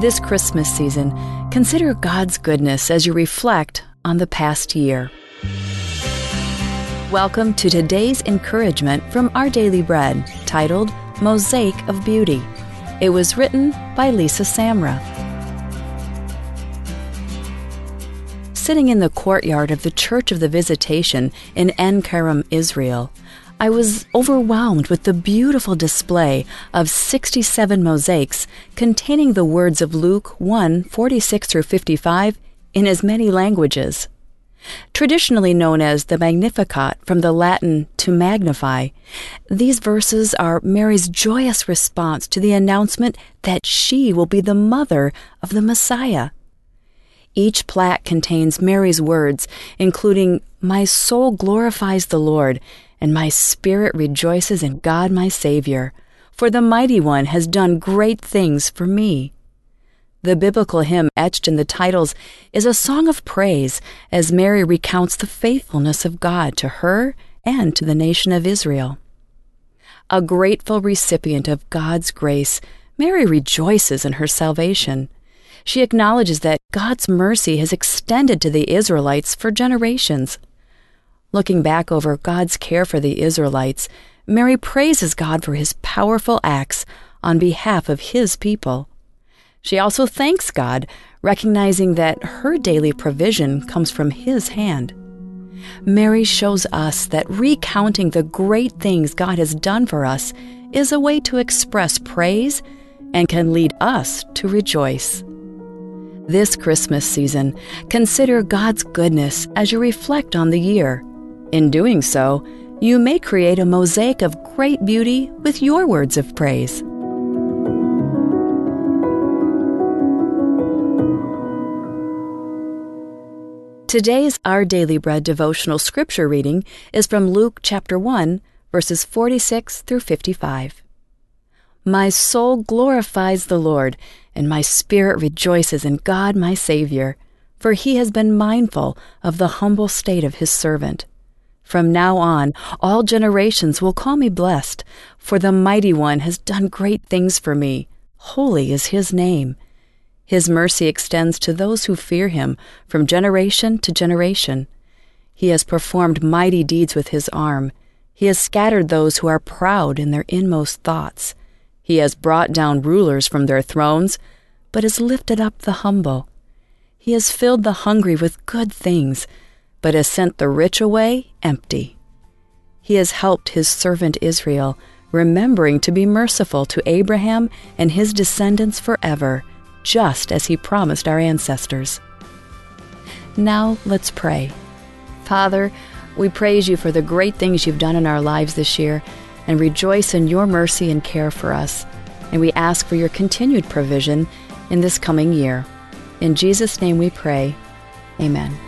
This Christmas season, consider God's goodness as you reflect on the past year. Welcome to today's encouragement from Our Daily Bread, titled Mosaic of Beauty. It was written by Lisa Samra. Sitting in the courtyard of the Church of the Visitation in En Kerem, Israel, I was overwhelmed with the beautiful display of 67 mosaics containing the words of Luke 1 46 through 55 in as many languages. Traditionally known as the Magnificat from the Latin to magnify, these verses are Mary's joyous response to the announcement that she will be the mother of the Messiah. Each plaque contains Mary's words, including, My soul glorifies the Lord and my spirit rejoices in God my Savior, for the Mighty One has done great things for me. The biblical hymn etched in the titles is a song of praise as Mary recounts the faithfulness of God to her and to the nation of Israel. A grateful recipient of God's grace, Mary rejoices in her salvation. She acknowledges that God's mercy has extended to the Israelites for generations. Looking back over God's care for the Israelites, Mary praises God for his powerful acts on behalf of his people. She also thanks God, recognizing that her daily provision comes from his hand. Mary shows us that recounting the great things God has done for us is a way to express praise and can lead us to rejoice. This Christmas season, consider God's goodness as you reflect on the year in doing so, you may create a mosaic of great beauty with your words of praise. Today's Our Daily Bread devotional scripture reading is from Luke chapter 1, verses 46 through 55. My soul glorifies the Lord, and my spirit rejoices in God my Savior, for he has been mindful of the humble state of his servant. From now on, all generations will call me blessed, for the Mighty One has done great things for me. Holy is his name. His mercy extends to those who fear him from generation to generation. He has performed mighty deeds with his arm. He has scattered those who are proud in their inmost thoughts. He has brought down rulers from their thrones, but has lifted up the humble. He has filled the hungry with good things but has sent the rich away empty. He has helped his servant Israel, remembering to be merciful to Abraham and his descendants forever, just as he promised our ancestors. Now let's pray. Father, we praise you for the great things you've done in our lives this year and rejoice in your mercy and care for us. And we ask for your continued provision in this coming year. In Jesus' name we pray. Amen.